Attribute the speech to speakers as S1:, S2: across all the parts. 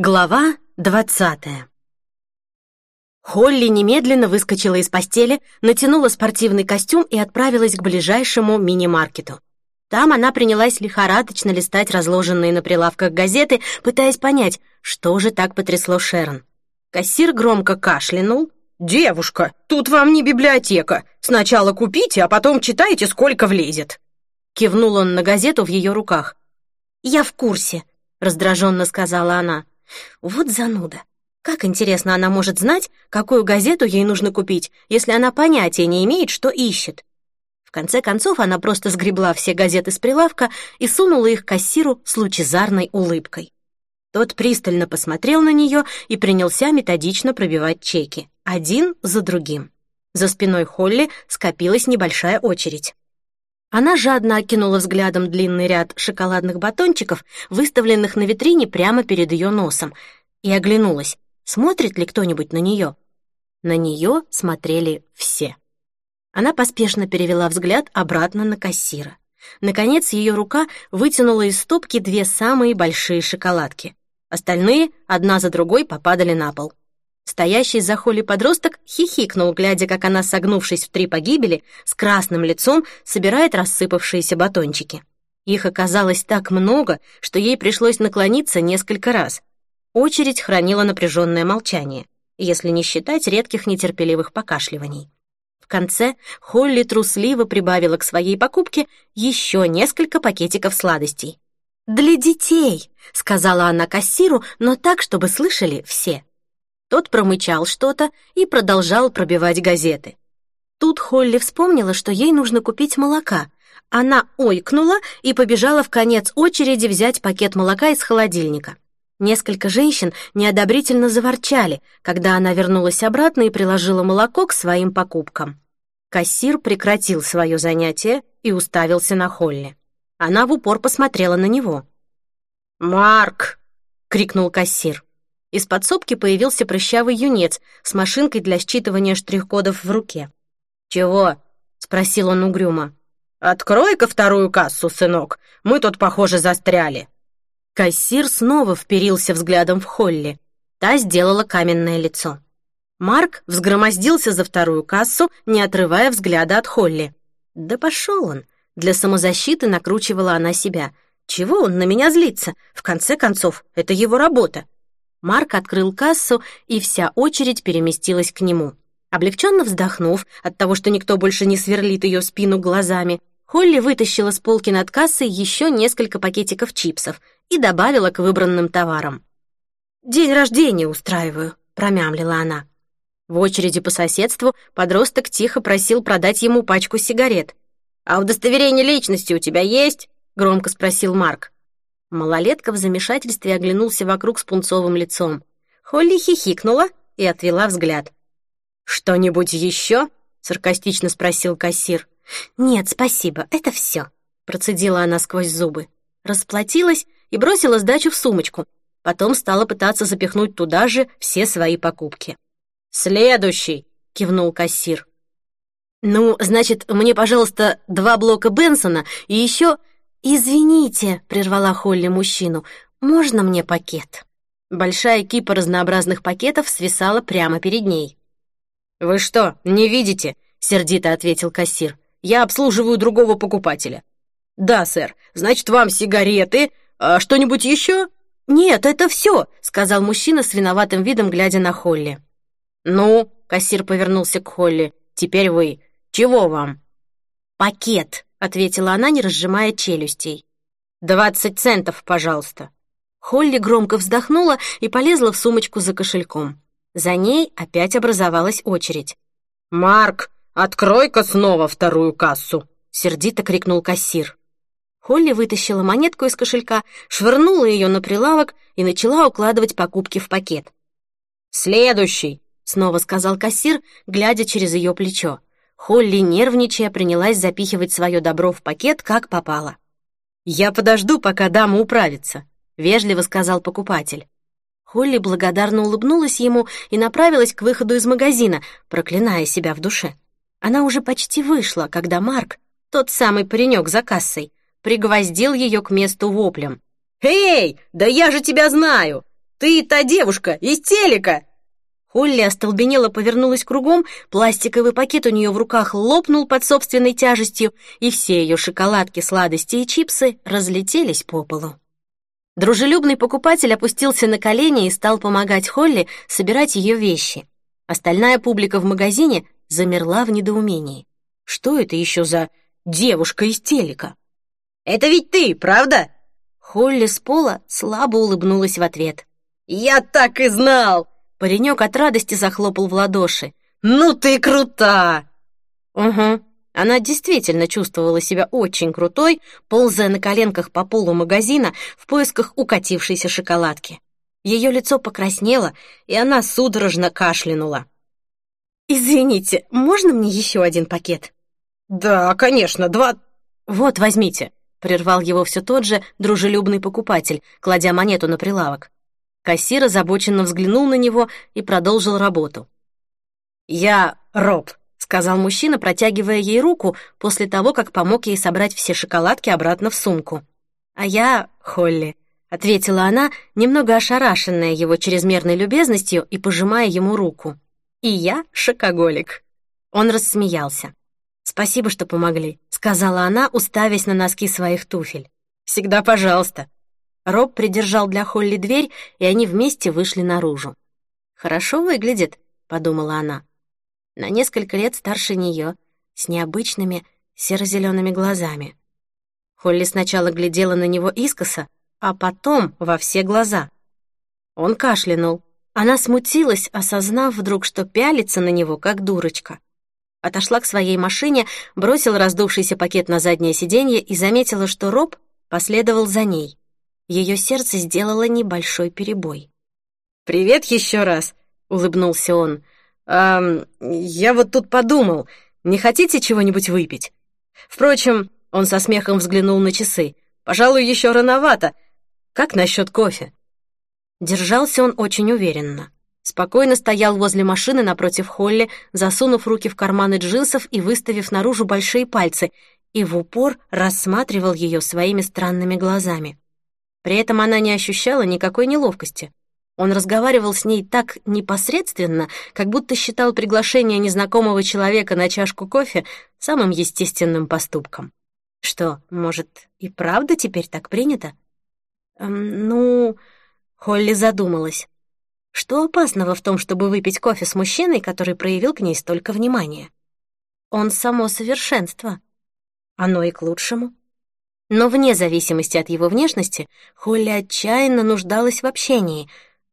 S1: Глава двадцатая Холли немедленно выскочила из постели, натянула спортивный костюм и отправилась к ближайшему мини-маркету. Там она принялась лихорадочно листать разложенные на прилавках газеты, пытаясь понять, что же так потрясло Шерон. Кассир громко кашлянул. «Девушка, тут вам не библиотека. Сначала купите, а потом читайте, сколько влезет». Кивнул он на газету в ее руках. «Я в курсе», — раздраженно сказала она. Вот зануда. Как интересно она может знать, какую газету ей нужно купить, если она понятия не имеет, что ищет. В конце концов, она просто сгребла все газеты с прилавка и сунула их кассиру с лучезарной улыбкой. Тот пристально посмотрел на нее и принялся методично пробивать чеки, один за другим. За спиной Холли скопилась небольшая очередь. Она жадно окинула взглядом длинный ряд шоколадных батончиков, выставленных на витрине прямо перед ее носом, и оглянулась, смотрит ли кто-нибудь на нее. На нее смотрели все. Она поспешно перевела взгляд обратно на кассира. Наконец, ее рука вытянула из стопки две самые большие шоколадки. Остальные, одна за другой, попадали на пол. Стоящий за Холли подросток хихикнул, глядя, как она, согнувшись в три погибели, с красным лицом собирает рассыпавшиеся батончики. Их оказалось так много, что ей пришлось наклониться несколько раз. Очередь хранила напряженное молчание, если не считать редких нетерпеливых покашливаний. В конце Холли трусливо прибавила к своей покупке еще несколько пакетиков сладостей. «Для детей», — сказала она кассиру, но так, чтобы слышали все. Тот промычал что-то и продолжал пробивать газеты. Тут Холли вспомнила, что ей нужно купить молока. Она ойкнула и побежала в конец очереди взять пакет молока из холодильника. Несколько женщин неодобрительно заворчали, когда она вернулась обратно и приложила молоко к своим покупкам. Кассир прекратил свое занятие и уставился на Холли. Она в упор посмотрела на него. «Марк!» — крикнул кассир. Из подсобки появился прыщавый юнец с машинкой для считывания штрих-кодов в руке. «Чего?» — спросил он угрюмо. «Открой-ка вторую кассу, сынок, мы тут, похоже, застряли». Кассир снова вперился взглядом в Холли. Та сделала каменное лицо. Марк взгромоздился за вторую кассу, не отрывая взгляда от Холли. «Да пошел он!» Для самозащиты накручивала она себя. «Чего он на меня злится? В конце концов, это его работа. Марк открыл кассу, и вся очередь переместилась к нему. Облегченно вздохнув от того, что никто больше не сверлит ее спину глазами, Холли вытащила с полки над кассой еще несколько пакетиков чипсов и добавила к выбранным товарам. «День рождения устраиваю», — промямлила она. В очереди по соседству подросток тихо просил продать ему пачку сигарет. «А удостоверение личности у тебя есть?» — громко спросил Марк. Малолетка в замешательстве оглянулся вокруг с пунцовым лицом. Холли хихикнула и отвела взгляд. «Что-нибудь еще?» — саркастично спросил кассир. «Нет, спасибо, это все», — процедила она сквозь зубы. Расплатилась и бросила сдачу в сумочку. Потом стала пытаться запихнуть туда же все свои покупки. «Следующий!» — кивнул кассир. «Ну, значит, мне, пожалуйста, два блока Бенсона и еще «Извините», — прервала Холли мужчину, — «можно мне пакет?» Большая кипа разнообразных пакетов свисала прямо перед ней. «Вы что, не видите?» — сердито ответил кассир. «Я обслуживаю другого покупателя». «Да, сэр. Значит, вам сигареты. А что-нибудь еще?» «Нет, это все», — сказал мужчина с виноватым видом, глядя на Холли. «Ну», — кассир повернулся к Холли, — «теперь вы. Чего вам?» «Пакет», — ответила она, не разжимая челюстей. «Двадцать центов, пожалуйста». Холли громко вздохнула и полезла в сумочку за кошельком. За ней опять образовалась очередь. «Марк, открой-ка снова вторую кассу!» — сердито крикнул кассир. Холли вытащила монетку из кошелька, швырнула ее на прилавок и начала укладывать покупки в пакет. «Следующий!» — снова сказал кассир, глядя через ее плечо. Холли, нервничая, принялась запихивать свое добро в пакет, как попало. «Я подожду, пока дама управится», — вежливо сказал покупатель. Холли благодарно улыбнулась ему и направилась к выходу из магазина, проклиная себя в душе. Она уже почти вышла, когда Марк, тот самый паренек за кассой, пригвоздил ее к месту воплем. «Эй, да я же тебя знаю!»
S2: Ты та девушка из телека!»
S1: Холли остолбенело повернулась кругом, пластиковый пакет у нее в руках лопнул под собственной тяжестью, и все ее шоколадки, сладости и чипсы разлетелись по полу. Дружелюбный покупатель опустился на колени и стал помогать Холли собирать ее вещи. Остальная публика в магазине замерла в недоумении. Что это еще за девушка из телека?
S2: «Это ведь ты, правда?»
S1: Холли с пола слабо улыбнулась в ответ.
S2: «Я так и знал!»
S1: Паренек от радости захлопал в ладоши.
S2: «Ну ты крута!»
S1: «Угу». Она действительно чувствовала себя очень крутой, ползая на коленках по полу магазина в поисках укатившейся шоколадки. Ее лицо покраснело, и она судорожно кашлянула. «Извините, можно мне еще один пакет?»
S2: «Да, конечно, два...»
S1: «Вот, возьмите», — прервал его все тот же дружелюбный покупатель, кладя монету на прилавок. Кассир озабоченно взглянул на него и продолжил работу.
S2: «Я Роб», — сказал мужчина,
S1: протягивая ей руку после того, как помог ей собрать все шоколадки обратно в сумку. «А я Холли», — ответила она, немного ошарашенная его чрезмерной любезностью и пожимая ему руку. «И я шокоголик». Он рассмеялся. «Спасибо, что помогли», — сказала она, уставясь на носки своих туфель. «Всегда пожалуйста», Роб придержал для Холли дверь, и они вместе вышли наружу. «Хорошо выглядит», — подумала она. На несколько лет старше нее, с необычными серо-зелеными глазами. Холли сначала глядела на него искоса, а потом во все глаза. Он кашлянул. Она смутилась, осознав вдруг, что пялится на него, как дурочка. Отошла к своей машине, бросила раздувшийся пакет на заднее сиденье и заметила, что Роб последовал за ней ее сердце сделало небольшой перебой.
S2: «Привет еще раз», — улыбнулся он. «А, я вот тут подумал, не хотите чего-нибудь выпить? Впрочем, он со смехом взглянул на часы. Пожалуй, еще рановато. Как насчет кофе?»
S1: Держался он очень уверенно. Спокойно стоял возле машины напротив Холли, засунув руки в карманы джинсов и выставив наружу большие пальцы, и в упор рассматривал ее своими странными глазами. При этом она не ощущала никакой неловкости. Он разговаривал с ней так непосредственно, как будто считал приглашение незнакомого человека на чашку кофе самым естественным поступком. Что, может, и правда теперь так принято? Эм, ну, Холли задумалась. Что опасного в том, чтобы выпить кофе с мужчиной, который проявил к ней столько внимания? Он само совершенство. Оно и к лучшему. Но вне зависимости от его внешности, Холли отчаянно нуждалась в общении,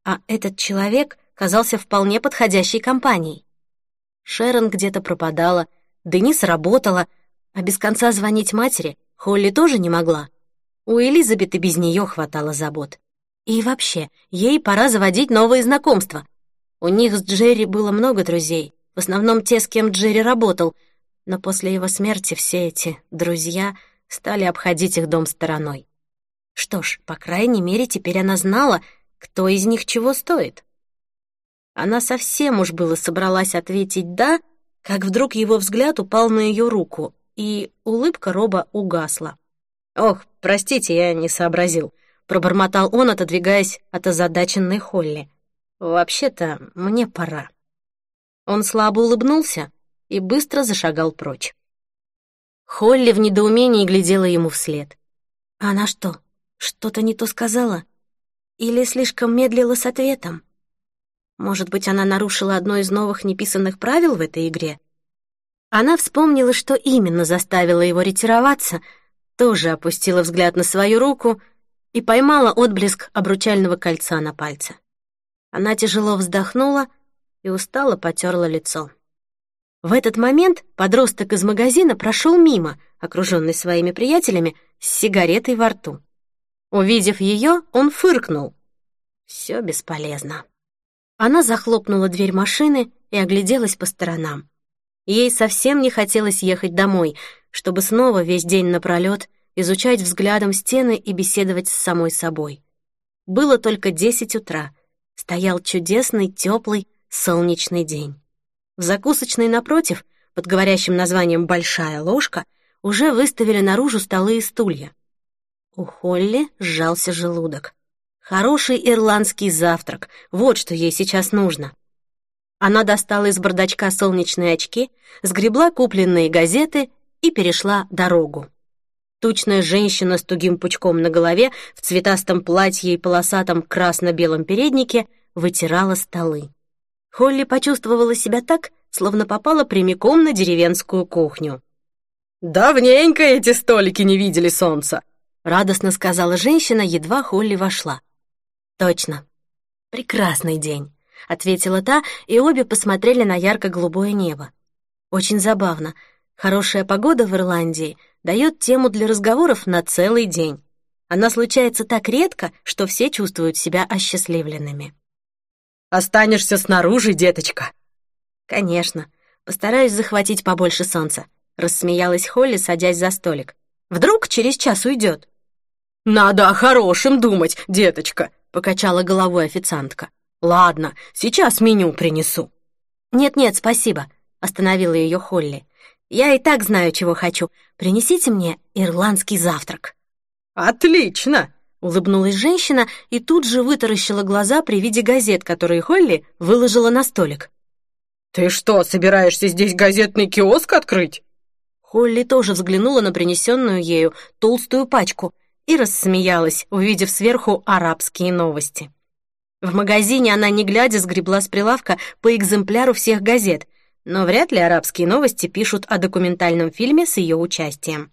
S1: а этот человек казался вполне подходящей компанией. Шерон где-то пропадала, Денис работала, а без конца звонить матери Холли тоже не могла. У Элизабет и без нее хватало забот. И вообще, ей пора заводить новые знакомства. У них с Джерри было много друзей, в основном те, с кем Джерри работал, но после его смерти все эти друзья — стали обходить их дом стороной. Что ж, по крайней мере, теперь она знала, кто из них чего стоит. Она совсем уж было собралась ответить «да», как вдруг его взгляд упал на ее руку, и улыбка Роба угасла. «Ох, простите, я не сообразил», — пробормотал он, отодвигаясь от озадаченной Холли. «Вообще-то мне пора». Он слабо улыбнулся и быстро зашагал прочь. Холли в недоумении глядела ему вслед. Она что, что-то не то сказала? Или слишком медлила с ответом? Может быть, она нарушила одно из новых неписанных правил в этой игре? Она вспомнила, что именно заставило его ретироваться, тоже опустила взгляд на свою руку и поймала отблеск обручального кольца на пальце. Она тяжело вздохнула и устало потерла лицо. В этот момент подросток из магазина прошел мимо, окруженный своими приятелями, с сигаретой во рту. Увидев ее, он фыркнул. Все бесполезно. Она захлопнула дверь машины и огляделась по сторонам. Ей совсем не хотелось ехать домой, чтобы снова весь день напролет изучать взглядом стены и беседовать с самой собой. Было только десять утра. Стоял чудесный, теплый, солнечный день. В закусочной напротив, под говорящим названием «Большая ложка», уже выставили наружу столы и стулья. У Холли сжался желудок. Хороший ирландский завтрак, вот что ей сейчас нужно. Она достала из бардачка солнечные очки, сгребла купленные газеты и перешла дорогу. Тучная женщина с тугим пучком на голове в цветастом платье и полосатом красно-белом переднике вытирала столы. Холли почувствовала себя так, словно попала прямиком на деревенскую кухню.
S2: «Давненько эти столики не видели солнца», —
S1: радостно сказала женщина, едва Холли вошла. «Точно. Прекрасный день», — ответила та, и обе посмотрели на ярко-голубое небо. «Очень забавно. Хорошая погода в Ирландии дает тему для разговоров на целый день. Она случается так редко, что все чувствуют себя осчастливленными».
S2: «Останешься снаружи, деточка?»
S1: «Конечно. Постараюсь захватить побольше солнца», — рассмеялась Холли, садясь за столик. «Вдруг через час уйдет?»
S2: «Надо о хорошем думать, деточка», — покачала головой официантка. «Ладно, сейчас меню принесу».
S1: «Нет-нет, спасибо», — остановила ее Холли. «Я и так знаю, чего хочу. Принесите мне ирландский завтрак».
S2: «Отлично!»
S1: — улыбнулась женщина и тут же вытаращила глаза при виде газет, которые Холли выложила на столик.
S2: «Ты что, собираешься здесь газетный киоск открыть?»
S1: Холли тоже взглянула на принесенную ею толстую пачку и рассмеялась, увидев сверху арабские новости. В магазине она, не глядя, сгребла с прилавка по экземпляру всех газет, но вряд ли арабские новости пишут о документальном фильме с ее участием.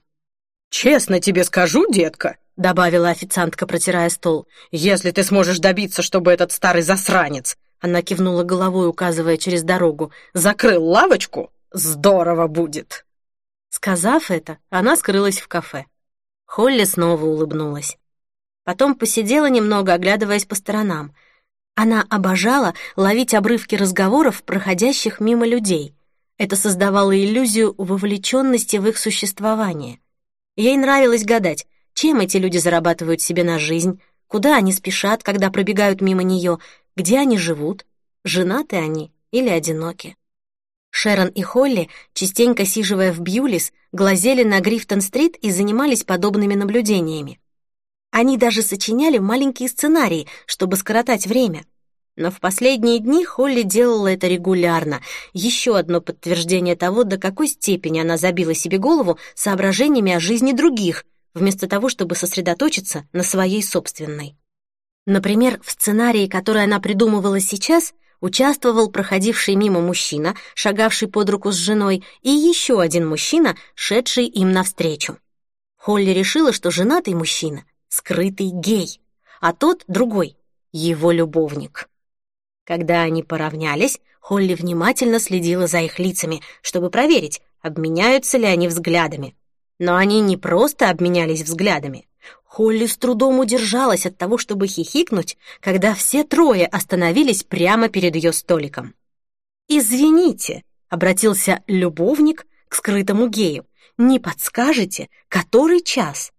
S2: «Честно тебе скажу, детка», — добавила официантка, протирая стол, «если ты сможешь добиться, чтобы этот старый засранец она кивнула головой, указывая через дорогу. «Закрыл лавочку? Здорово будет!»
S1: Сказав это, она скрылась в кафе. Холли снова улыбнулась. Потом посидела немного, оглядываясь по сторонам. Она обожала ловить обрывки разговоров, проходящих мимо людей. Это создавало иллюзию вовлеченности в их существование. Ей нравилось гадать, чем эти люди зарабатывают себе на жизнь, куда они спешат, когда пробегают мимо нее, где они живут, женаты они или одиноки. Шерон и Холли, частенько сиживая в Бьюлис, глазели на Грифтон-стрит и занимались подобными наблюдениями. Они даже сочиняли маленькие сценарии, чтобы скоротать время. Но в последние дни Холли делала это регулярно. Еще одно подтверждение того, до какой степени она забила себе голову соображениями о жизни других, вместо того, чтобы сосредоточиться на своей собственной. Например, в сценарии, который она придумывала сейчас, участвовал проходивший мимо мужчина, шагавший под руку с женой, и еще один мужчина, шедший им навстречу. Холли решила, что женатый мужчина — скрытый гей, а тот — другой, его любовник. Когда они поравнялись, Холли внимательно следила за их лицами, чтобы проверить, обменяются ли они взглядами. Но они не просто обменялись взглядами. Холли с трудом удержалась от того, чтобы хихикнуть, когда все трое остановились прямо перед ее столиком. «Извините», — обратился любовник к скрытому гею, «не подскажете, который час?»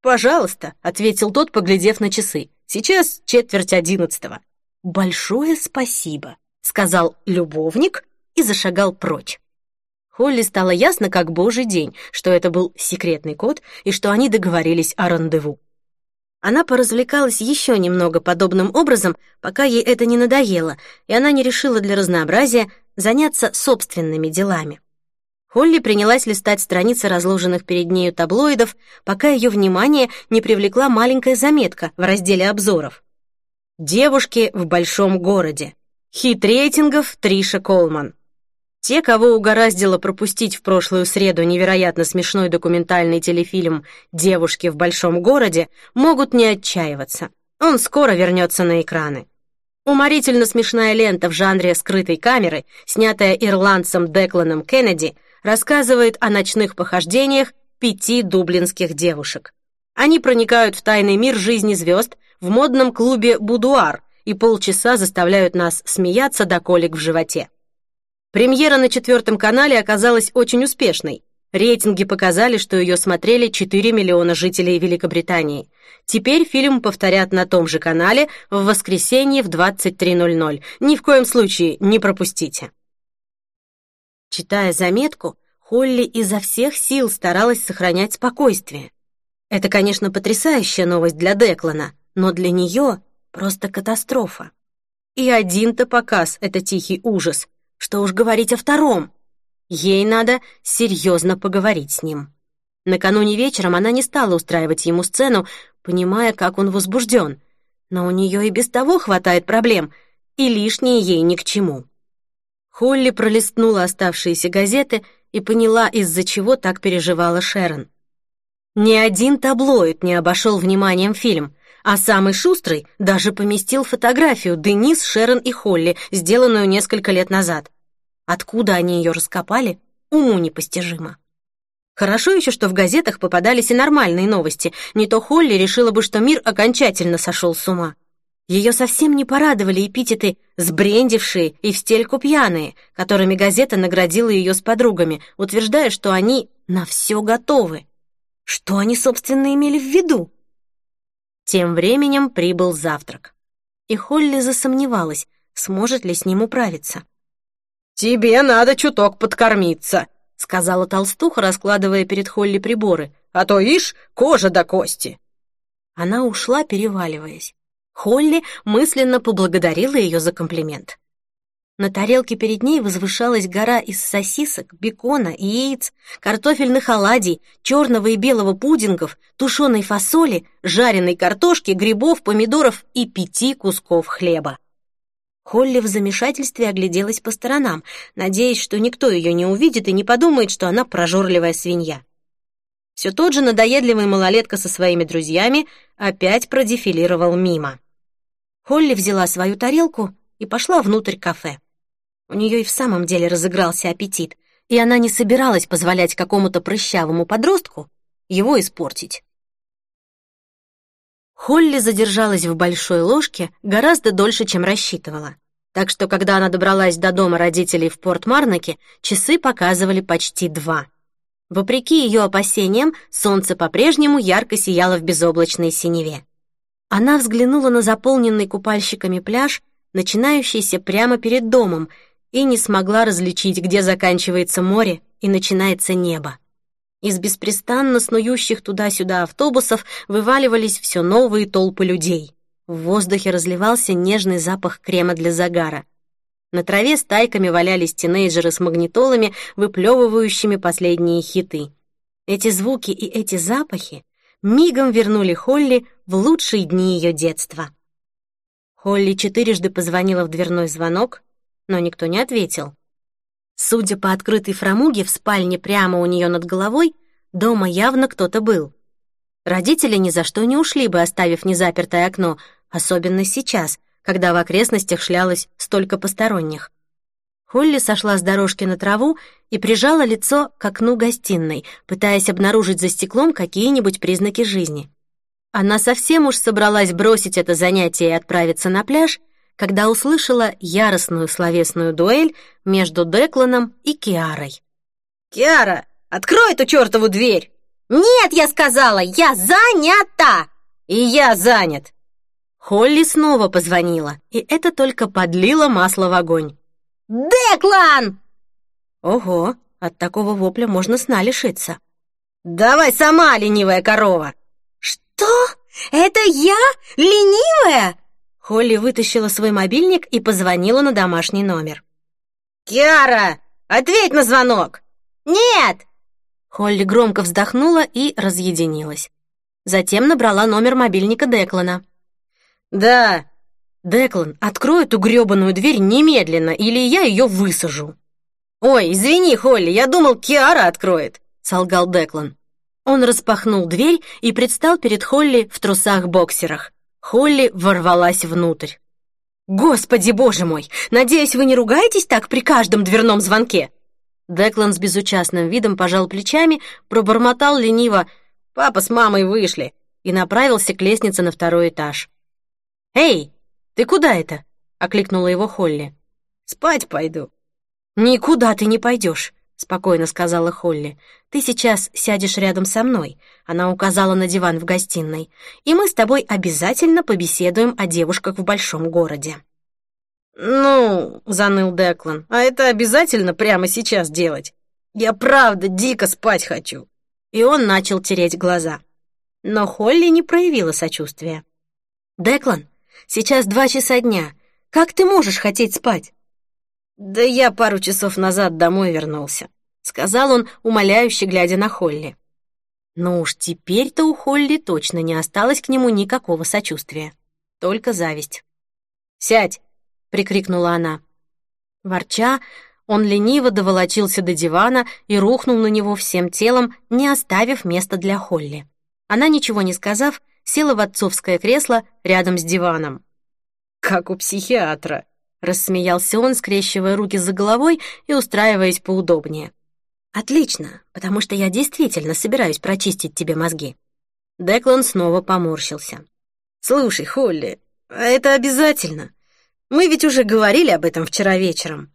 S1: «Пожалуйста», — ответил тот, поглядев на часы. «Сейчас четверть одиннадцатого». «Большое спасибо», — сказал любовник и зашагал прочь. Холли стало ясно, как божий день, что это был секретный код и что они договорились о рандеву. Она поразвлекалась еще немного подобным образом, пока ей это не надоело, и она не решила для разнообразия заняться собственными делами. Холли принялась листать страницы разложенных перед нею таблоидов, пока ее внимание не привлекла маленькая заметка в разделе обзоров. «Девушки в большом городе. Хит рейтингов Триша Колман». Те, кого угораздило пропустить в прошлую среду невероятно смешной документальный телефильм «Девушки в большом городе», могут не отчаиваться. Он скоро вернется на экраны. Уморительно смешная лента в жанре скрытой камеры, снятая ирландцем Декланом Кеннеди, рассказывает о ночных похождениях пяти дублинских девушек. Они проникают в тайный мир жизни звезд в модном клубе «Будуар» и полчаса заставляют нас смеяться до колик в животе. Премьера на четвертом канале оказалась очень успешной. Рейтинги показали, что ее смотрели 4 миллиона жителей Великобритании. Теперь фильм повторят на том же канале в воскресенье в 23.00. Ни в коем случае не пропустите. Читая заметку, Холли изо всех сил старалась сохранять спокойствие. Это, конечно, потрясающая новость для Деклана, но для нее просто катастрофа. И один-то показ — это тихий ужас. Что уж говорить о втором. Ей надо серьезно поговорить с ним. Накануне вечером она не стала устраивать ему сцену, понимая, как он возбужден. Но у нее и без того хватает проблем, и лишние ей ни к чему. Холли пролистнула оставшиеся газеты и поняла, из-за чего так переживала Шерон. Ни один таблоид не обошел вниманием фильм, а самый шустрый даже поместил фотографию Денис, Шерон и Холли, сделанную несколько лет назад. Откуда они ее раскопали, уму непостижимо. Хорошо еще, что в газетах попадались и нормальные новости, не то Холли решила бы, что мир окончательно сошел с ума. Ее совсем не порадовали эпитеты «сбрендившие» и «в стельку пьяные», которыми газета наградила ее с подругами, утверждая, что они на все готовы. Что они, собственно, имели в виду? Тем временем прибыл завтрак. И Холли засомневалась, сможет ли с ним управиться.
S2: «Тебе надо чуток подкормиться», —
S1: сказала толстуха, раскладывая перед Холли приборы.
S2: «А то, ишь, кожа до кости».
S1: Она ушла, переваливаясь. Холли мысленно поблагодарила ее за комплимент. На тарелке перед ней возвышалась гора из сосисок, бекона, яиц, картофельных оладий, черного и белого пудингов, тушеной фасоли, жареной картошки, грибов, помидоров и пяти кусков хлеба. Холли в замешательстве огляделась по сторонам, надеясь, что никто ее не увидит и не подумает, что она прожорливая свинья. Все тот же надоедливый малолетка со своими друзьями опять продефилировал мимо. Холли взяла свою тарелку и пошла внутрь кафе. У нее и в самом деле разыгрался аппетит, и она не собиралась позволять какому-то прыщавому подростку его испортить. Холли задержалась в большой ложке гораздо дольше, чем рассчитывала. Так что, когда она добралась до дома родителей в Порт-Марноке, часы показывали почти два. Вопреки ее опасениям, солнце по-прежнему ярко сияло в безоблачной синеве. Она взглянула на заполненный купальщиками пляж, начинающийся прямо перед домом, и не смогла различить, где заканчивается море и начинается небо. Из беспрестанно снующих туда-сюда автобусов вываливались все новые толпы людей. В воздухе разливался нежный запах крема для загара. На траве стайками валялись тинейджеры с магнитолами, выплевывающими последние хиты. Эти звуки и эти запахи мигом вернули Холли в лучшие дни ее детства. Холли четырежды позвонила в дверной звонок, но никто не ответил. Судя по открытой фрамуге в спальне прямо у нее над головой, дома явно кто-то был. Родители ни за что не ушли бы, оставив незапертое окно, особенно сейчас, когда в окрестностях шлялось столько посторонних. Холли сошла с дорожки на траву и прижала лицо к окну гостиной, пытаясь обнаружить за стеклом какие-нибудь признаки жизни. Она совсем уж собралась бросить это занятие и отправиться на пляж, когда услышала яростную словесную дуэль между Декланом и Киарой.
S2: «Киара, открой эту чертову дверь!»
S1: «Нет, я сказала, я занята!»
S2: «И я занят!»
S1: Холли снова позвонила, и это только подлило масло в огонь.
S2: «Деклан!»
S1: Ого, от такого вопля можно сна лишиться.
S2: «Давай сама, ленивая корова!»
S1: «Что? Это я? Ленивая?» Холли вытащила свой мобильник и позвонила на домашний номер.
S2: «Киара, ответь на звонок!»
S1: «Нет!» Холли громко вздохнула и разъединилась. Затем набрала номер мобильника Деклана.
S2: «Да».
S1: «Деклан, открой эту грёбаную дверь немедленно, или я ее высажу».
S2: «Ой, извини, Холли, я думал, Киара откроет», — солгал Деклан.
S1: Он распахнул дверь и предстал перед Холли в трусах-боксерах. Холли ворвалась внутрь. «Господи, боже мой! Надеюсь, вы не ругаетесь так при каждом дверном звонке?» Деклан с безучастным видом пожал плечами, пробормотал лениво
S2: «Папа с мамой вышли»
S1: и направился к лестнице на второй этаж. «Эй, ты куда это?» — окликнула его Холли.
S2: «Спать пойду».
S1: «Никуда ты не пойдешь. — спокойно сказала Холли. «Ты сейчас сядешь рядом со мной», — она указала на диван в гостиной, «и мы с тобой обязательно побеседуем о девушках в большом городе».
S2: «Ну», — заныл Деклан, «а это обязательно прямо сейчас делать? Я правда дико спать хочу».
S1: И он начал тереть глаза. Но Холли не проявила сочувствия. «Деклан, сейчас два часа дня. Как ты можешь хотеть спать?»
S2: «Да я пару часов назад домой вернулся», — сказал он, умоляюще глядя на Холли.
S1: Ну уж теперь-то у Холли точно не осталось к нему никакого сочувствия. Только зависть.
S2: «Сядь!» — прикрикнула она.
S1: Ворча, он лениво доволочился до дивана и рухнул на него всем телом, не оставив места для Холли. Она, ничего не сказав, села в отцовское кресло рядом с диваном.
S2: «Как у психиатра», —
S1: рассмеялся он, скрещивая руки за головой и устраиваясь поудобнее. «Отлично, потому что я действительно собираюсь прочистить тебе мозги». Деклан снова поморщился.
S2: «Слушай, Холли, а это обязательно. Мы ведь уже говорили об этом вчера вечером».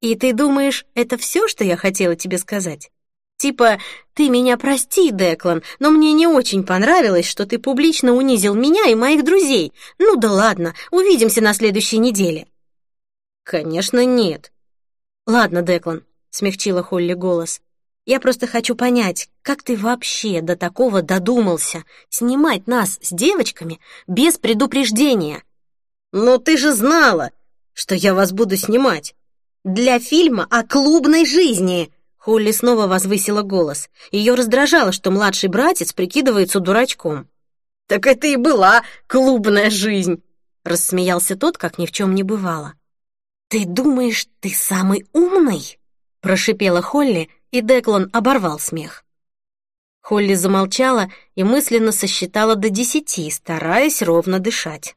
S1: «И ты думаешь, это все, что я хотела тебе сказать?» Типа, ты меня прости, Деклан, но мне не очень понравилось, что ты публично унизил меня и моих друзей. Ну да ладно, увидимся на следующей неделе.
S2: Конечно, нет.
S1: Ладно, Деклан, смягчила Холли голос. Я просто хочу понять, как ты вообще до такого додумался снимать нас с девочками без предупреждения?
S2: Но ты же знала, что я вас буду снимать.
S1: Для фильма о клубной жизни. Холли снова возвысила голос. Ее раздражало, что младший братец прикидывается дурачком.
S2: «Так это и была клубная жизнь!»
S1: Рассмеялся тот, как ни в чем не бывало. «Ты думаешь, ты самый умный?» Прошипела Холли, и Деклан оборвал смех. Холли замолчала и мысленно сосчитала до десяти, стараясь ровно дышать.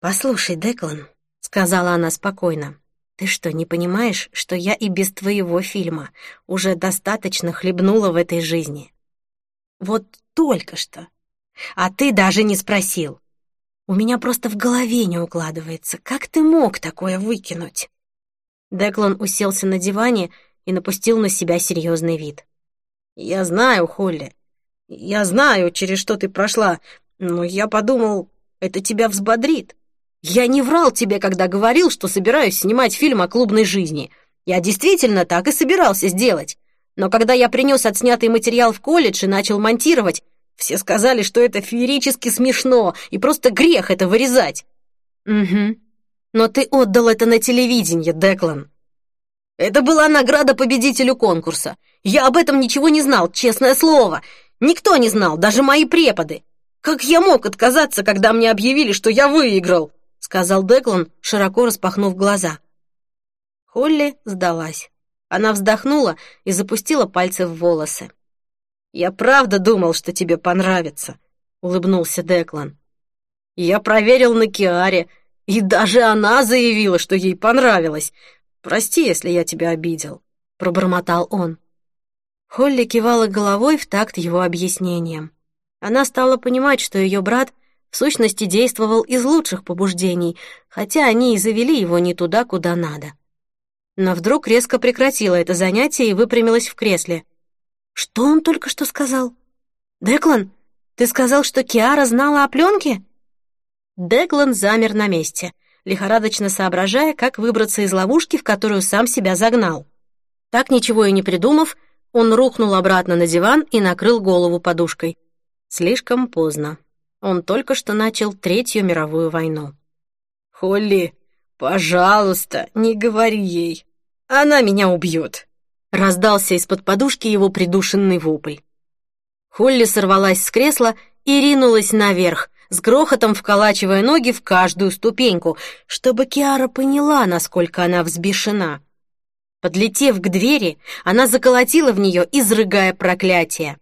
S1: «Послушай, Деклан», — сказала она спокойно, «ты что, не понимаешь, что я и без твоего фильма уже достаточно хлебнула в этой жизни? Вот только что. А ты даже не спросил. У меня просто в голове не укладывается. Как ты мог такое выкинуть?» Деклан уселся на диване и напустил на себя серьезный вид.
S2: «Я знаю, Холли, я знаю, через что ты прошла, но я подумал, это тебя взбодрит. Я не врал тебе, когда говорил, что собираюсь снимать фильм о клубной жизни. Я действительно так и собирался сделать. Но когда я принес отснятый материал в колледж и начал монтировать, все сказали, что это феерически смешно и просто грех это вырезать».
S1: «Угу», но ты отдал это на телевидение, Деклан.
S2: Это была награда победителю конкурса. Я об этом ничего не знал, честное слово. Никто не знал, даже мои преподы. Как я мог отказаться, когда мне объявили, что я выиграл? Сказал Деклан, широко распахнув глаза.
S1: Холли сдалась. Она вздохнула и запустила пальцы в волосы.
S2: «Я правда думал, что тебе понравится», — улыбнулся Деклан. «Я проверил на Киаре, и даже она заявила, что ей понравилось. Прости, если я тебя обидел», — пробормотал он.
S1: Холли кивала головой в такт его объяснениям. Она стала понимать, что ее брат в сущности действовал из лучших побуждений, хотя они и завели его не туда, куда надо. Но вдруг резко прекратила это занятие и выпрямилась в кресле. «Что он только что сказал? Деклан, ты сказал, что Киара знала о пленке?» Деклан замер на месте, лихорадочно соображая, как выбраться из ловушки, в которую сам себя загнал. Так ничего и не придумав, он рухнул обратно на диван и накрыл голову подушкой. Слишком поздно. Он только что начал Третью мировую войну.
S2: «Холли, пожалуйста, не говори ей. Она меня убьет!»
S1: Раздался из-под подушки его придушенный вопль. Холли сорвалась с кресла и ринулась наверх, с грохотом вколачивая ноги в каждую ступеньку, чтобы Киара поняла, насколько она взбешена. Подлетев к двери, она заколотила в нее, изрыгая проклятие.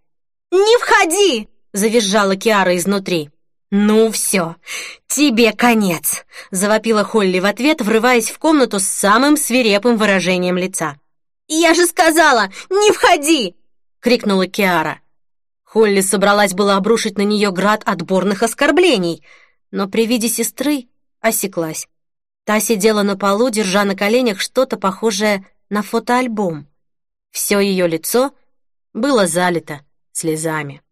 S1: «Не входи!» — завизжала Киара изнутри. «Ну все, тебе конец!» — завопила Холли в ответ, врываясь в комнату с самым свирепым выражением лица. «Я же сказала, не входи!» — крикнула Киара. Холли собралась было обрушить на нее град отборных оскорблений, но при виде сестры осеклась. Та сидела на полу, держа на коленях что-то похожее на фотоальбом. Все ее лицо было залито слезами.